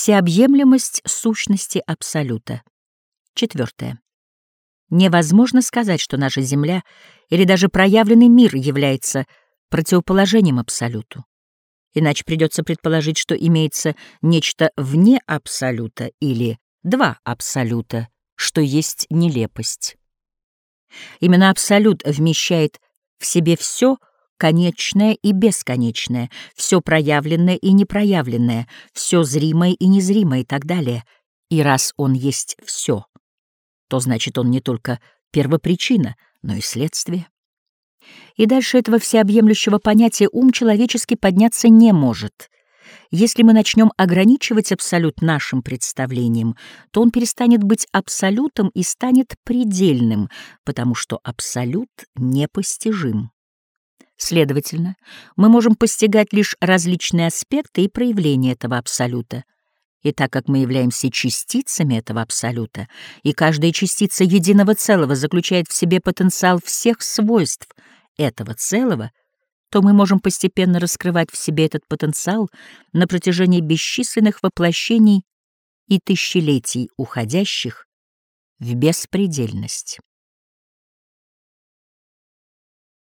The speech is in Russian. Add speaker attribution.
Speaker 1: Всеобъемлемость сущности Абсолюта. Четвертое. Невозможно сказать, что наша Земля или даже проявленный мир является противоположением Абсолюту. Иначе придется предположить, что имеется нечто вне Абсолюта или два Абсолюта, что есть нелепость. Именно Абсолют вмещает в себе все конечное и бесконечное, все проявленное и непроявленное, все зримое и незримое и так далее. И раз он есть все, то значит он не только первопричина, но и следствие. И дальше этого всеобъемлющего понятия ум человеческий подняться не может. Если мы начнем ограничивать абсолют нашим представлением, то он перестанет быть абсолютом и станет предельным, потому что абсолют непостижим. Следовательно, мы можем постигать лишь различные аспекты и проявления этого абсолюта. И так как мы являемся частицами этого абсолюта, и каждая частица единого целого заключает в себе потенциал всех свойств этого целого, то мы можем постепенно раскрывать в себе этот потенциал на протяжении бесчисленных воплощений и тысячелетий уходящих в беспредельность.